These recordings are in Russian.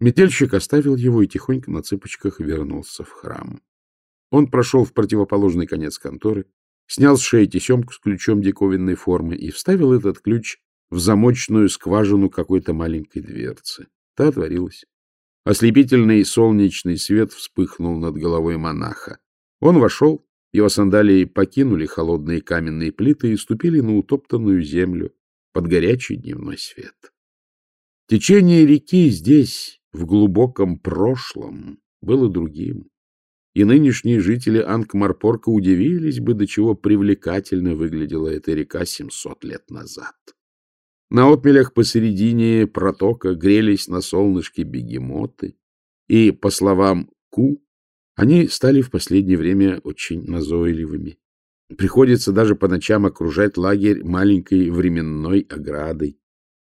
Метельщик оставил его и тихонько на цыпочках вернулся в храм. Он прошел в противоположный конец конторы, снял с шеи тесемку с ключом диковинной формы и вставил этот ключ в замочную скважину какой-то маленькой дверцы. Та отворилась. Ослепительный солнечный свет вспыхнул над головой монаха. Он вошел, его сандалии покинули холодные каменные плиты и ступили на утоптанную землю под горячий дневной свет. Течение реки здесь, в глубоком прошлом, было другим, и нынешние жители Ангмарпорка удивились бы, до чего привлекательно выглядела эта река 700 лет назад. На отмелях посередине протока грелись на солнышке бегемоты, и, по словам Ку, они стали в последнее время очень назойливыми. Приходится даже по ночам окружать лагерь маленькой временной оградой,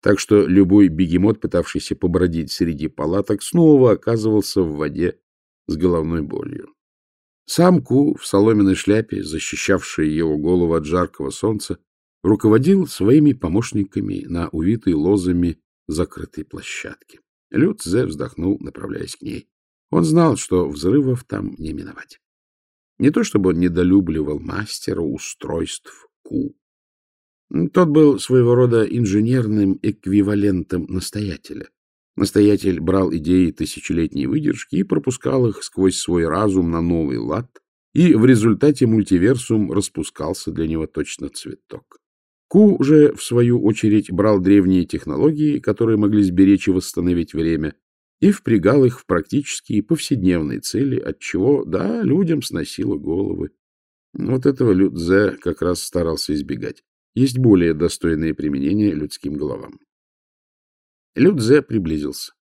так что любой бегемот, пытавшийся побродить среди палаток, снова оказывался в воде с головной болью. Сам Ку в соломенной шляпе, защищавшей его голову от жаркого солнца, руководил своими помощниками на увитой лозами закрытой площадке. Люд Зе вздохнул, направляясь к ней. Он знал, что взрывов там не миновать. Не то чтобы он недолюбливал мастера устройств Ку. Тот был своего рода инженерным эквивалентом настоятеля. Настоятель брал идеи тысячелетней выдержки и пропускал их сквозь свой разум на новый лад, и в результате мультиверсум распускался для него точно цветок. Ку же, в свою очередь, брал древние технологии, которые могли сберечь и восстановить время, и впрягал их в практические повседневные цели, отчего, да, людям сносило головы. Вот этого Людзе как раз старался избегать. Есть более достойные применения людским головам. Людзе приблизился.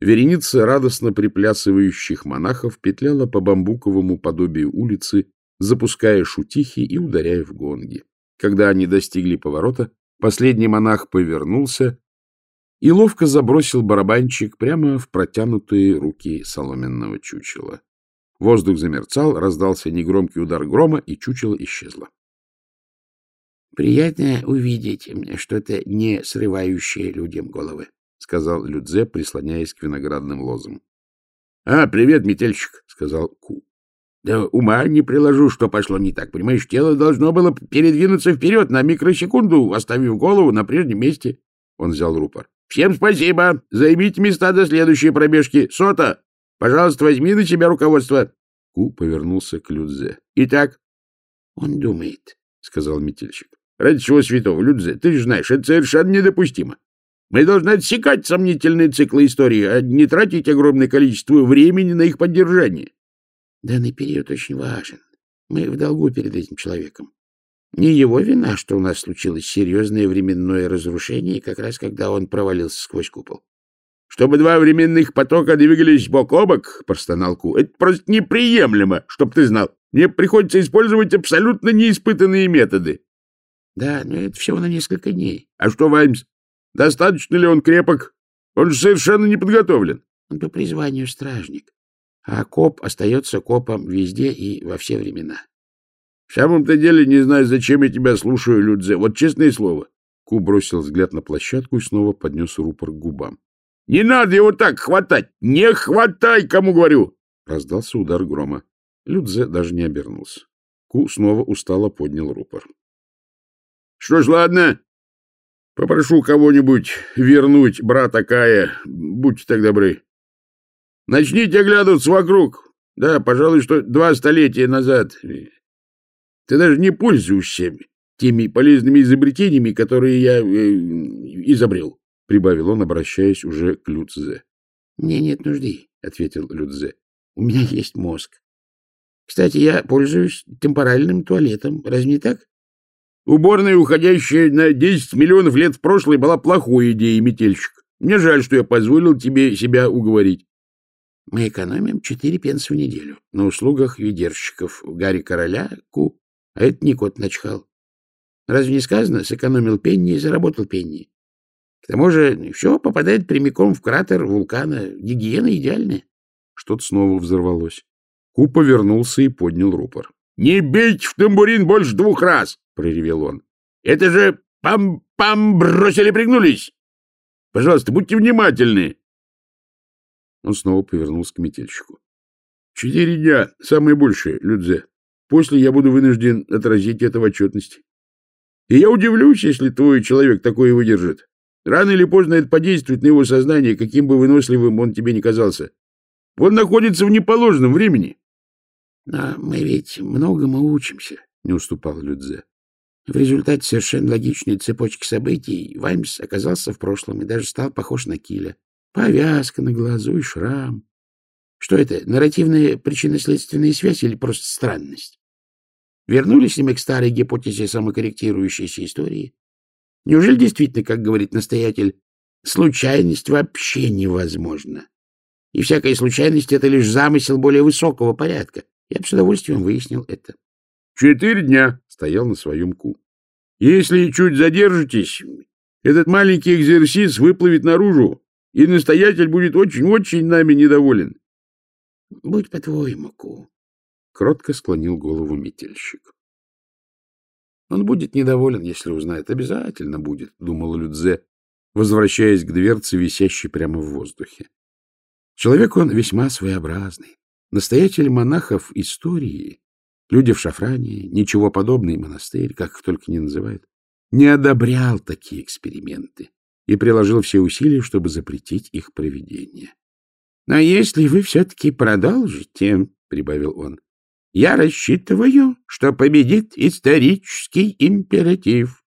Вереница радостно приплясывающих монахов петляла по бамбуковому подобию улицы, запуская шутихи и ударяя в гонги. Когда они достигли поворота, последний монах повернулся и ловко забросил барабанчик прямо в протянутые руки соломенного чучела. Воздух замерцал, раздался негромкий удар грома, и чучело исчезло. — Приятно увидеть что-то не срывающее людям головы, — сказал Людзе, прислоняясь к виноградным лозам. — А, привет, метельщик, — сказал Ку. Да ума не приложу, что пошло не так. Понимаешь, тело должно было передвинуться вперед на микросекунду, оставив голову на прежнем месте. Он взял рупор. — Всем спасибо. Займите места до следующей пробежки. Сота, пожалуйста, возьми на себя руководство. Ку повернулся к Людзе. — Итак? — Он думает, — сказал метельщик. — Ради чего святого, Людзе? Ты же знаешь, это совершенно недопустимо. Мы должны отсекать сомнительные циклы истории, а не тратить огромное количество времени на их поддержание. Данный период очень важен. Мы в долгу перед этим человеком. Не его вина, что у нас случилось серьезное временное разрушение, как раз когда он провалился сквозь купол. — Чтобы два временных потока двигались бок о бок, — простонал Ку, — это просто неприемлемо, чтоб ты знал. Мне приходится использовать абсолютно неиспытанные методы. — Да, но это всего на несколько дней. — А что, Ваймс, достаточно ли он крепок? Он же совершенно не подготовлен. — Он по призванию стражник а коп остается копом везде и во все времена. — В самом-то деле не знаю, зачем я тебя слушаю, Людзе. Вот честное слово. Ку бросил взгляд на площадку и снова поднес рупор к губам. — Не надо его так хватать! Не хватай, кому говорю! Раздался удар грома. Людзе даже не обернулся. Ку снова устало поднял рупор. — Что ж, ладно. Попрошу кого-нибудь вернуть брата Кая. Будьте так добры. Начните оглядываться вокруг. Да, пожалуй, что два столетия назад. Ты даже не пользуешься теми полезными изобретениями, которые я э, изобрел, — прибавил он, обращаясь уже к Людзе. — Мне нет нужды, — ответил Людзе. — У меня есть мозг. Кстати, я пользуюсь темпоральным туалетом. Разве не так? Уборная, уходящая на 10 миллионов лет в прошлое, была плохой идеей, метельщик. Мне жаль, что я позволил тебе себя уговорить. Мы экономим четыре пенса в неделю на услугах ведерщиков Гарри Короля, Ку, а это не кот начхал. Разве не сказано, сэкономил пенни и заработал пенни? К тому же все попадает прямиком в кратер вулкана. Гигиена идеальная. Что-то снова взорвалось. Ку повернулся и поднял рупор. — Не бейте в тамбурин больше двух раз! — проревел он. — Это же пам-пам бросили пригнулись! Пожалуйста, будьте внимательны. Он снова повернулся к метельщику. — Четыре дня, самое большее, Людзе. После я буду вынужден отразить это в отчетности. И я удивлюсь, если твой человек такое выдержит. Рано или поздно это подействует на его сознание, каким бы выносливым он тебе ни казался. Он находится в неположенном времени. — Но мы ведь многому учимся, — не уступал Людзе. В результате совершенно логичной цепочки событий Ваймс оказался в прошлом и даже стал похож на Киля. Повязка на глазу и шрам. Что это, нарративная причинно-следственная связь или просто странность? Вернулись ли мы к старой гипотезе самокорректирующейся истории? Неужели действительно, как говорит настоятель, случайность вообще невозможна? И всякая случайность — это лишь замысел более высокого порядка. Я бы с удовольствием выяснил это. Четыре дня стоял на своем ку. Если чуть задержитесь, этот маленький экзерсис выплывет наружу, и настоятель будет очень-очень нами недоволен. — Будь по-твоему, ку. Кротко склонил голову метельщик. Он будет недоволен, если узнает. Обязательно будет, — думал Людзе, возвращаясь к дверце, висящей прямо в воздухе. Человек он весьма своеобразный. Настоятель монахов истории, люди в шафране, ничего подобный монастырь, как их только не называют, не одобрял такие эксперименты и приложил все усилия, чтобы запретить их проведение. — Но если вы все-таки продолжите, — прибавил он, — я рассчитываю, что победит исторический императив.